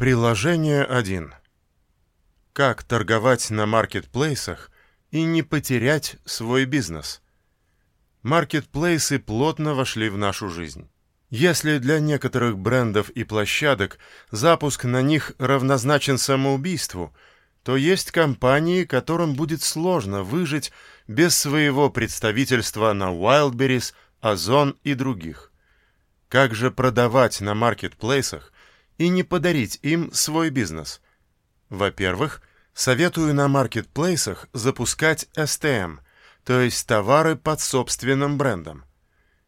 Приложение 1. Как торговать на маркетплейсах и не потерять свой бизнес? Маркетплейсы плотно вошли в нашу жизнь. Если для некоторых брендов и площадок запуск на них равнозначен самоубийству, то есть компании, которым будет сложно выжить без своего представительства на Wildberries, Озон и других. Как же продавать на маркетплейсах и не подарить им свой бизнес? Во-первых, советую на маркетплейсах запускать STM, то есть товары под собственным брендом.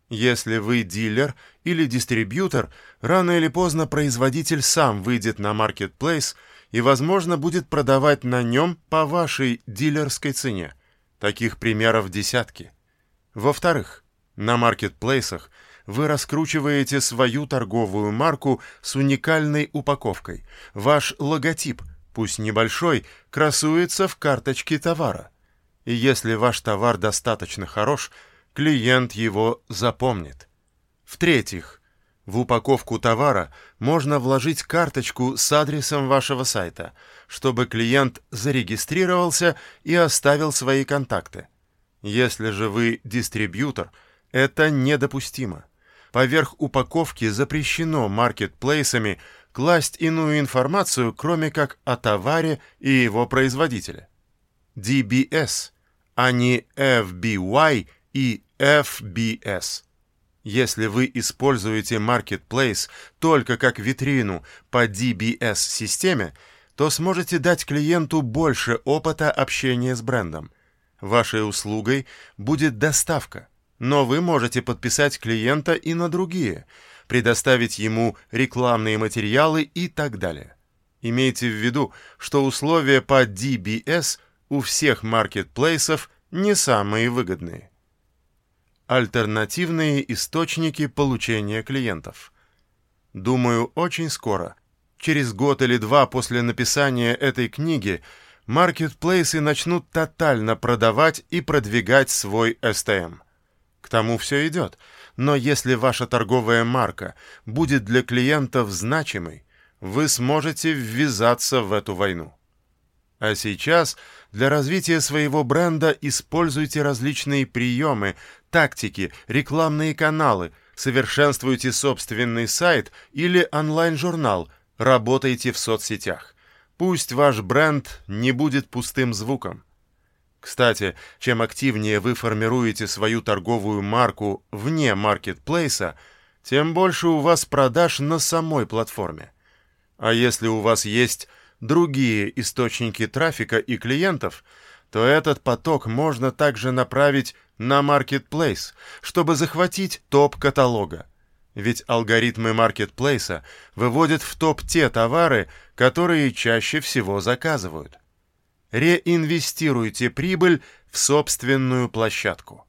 Если вы дилер или дистрибьютор, рано или поздно производитель сам выйдет на маркетплейс и, возможно, будет продавать на нем по вашей дилерской цене. Таких примеров десятки. Во-вторых, на маркетплейсах – вы раскручиваете свою торговую марку с уникальной упаковкой. Ваш логотип, пусть небольшой, красуется в карточке товара. И если ваш товар достаточно хорош, клиент его запомнит. В-третьих, в упаковку товара можно вложить карточку с адресом вашего сайта, чтобы клиент зарегистрировался и оставил свои контакты. Если же вы дистрибьютор, это недопустимо. Поверх упаковки запрещено маркетплейсами класть иную информацию, кроме как о товаре и его производителе. DBS, а не FBY и FBS. Если вы используете Marketplace только как витрину по DBS-системе, то сможете дать клиенту больше опыта общения с брендом. Вашей услугой будет доставка, но вы можете подписать клиента и на другие, предоставить ему рекламные материалы и так далее. Имейте в виду, что условия по DBS у всех маркетплейсов не самые выгодные. Альтернативные источники получения клиентов. Думаю, очень скоро, через год или два после написания этой книги, маркетплейсы начнут тотально продавать и продвигать свой STM тому все идет. Но если ваша торговая марка будет для клиентов значимой, вы сможете ввязаться в эту войну. А сейчас для развития своего бренда используйте различные приемы, тактики, рекламные каналы, совершенствуйте собственный сайт или онлайн-журнал, работайте в соцсетях. Пусть ваш бренд не будет пустым звуком. Кстати, чем активнее вы формируете свою торговую марку вне маркетплейса, тем больше у вас продаж на самой платформе. А если у вас есть другие источники трафика и клиентов, то этот поток можно также направить на маркетплейс, чтобы захватить топ каталога. Ведь алгоритмы маркетплейса выводят в топ те товары, которые чаще всего заказывают реинвестируйте прибыль в собственную площадку.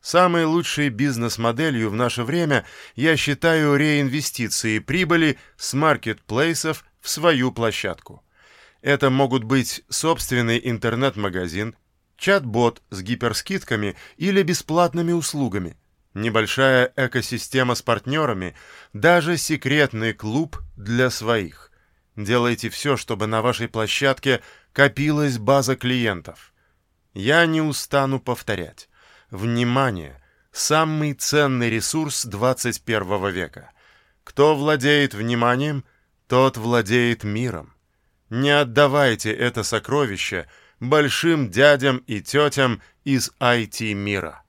Самой лучшей бизнес-моделью в наше время я считаю реинвестиции прибыли с маркетплейсов в свою площадку. Это могут быть собственный интернет-магазин, чат-бот с гиперскидками или бесплатными услугами, небольшая экосистема с партнерами, даже секретный клуб для своих. Делайте все, чтобы на вашей площадке – копилась база клиентов. Я не устану повторять. Внимание! Самый ценный ресурс 21 века. Кто владеет вниманием, тот владеет миром. Не отдавайте это сокровище большим дядям и тетям из IT-мира.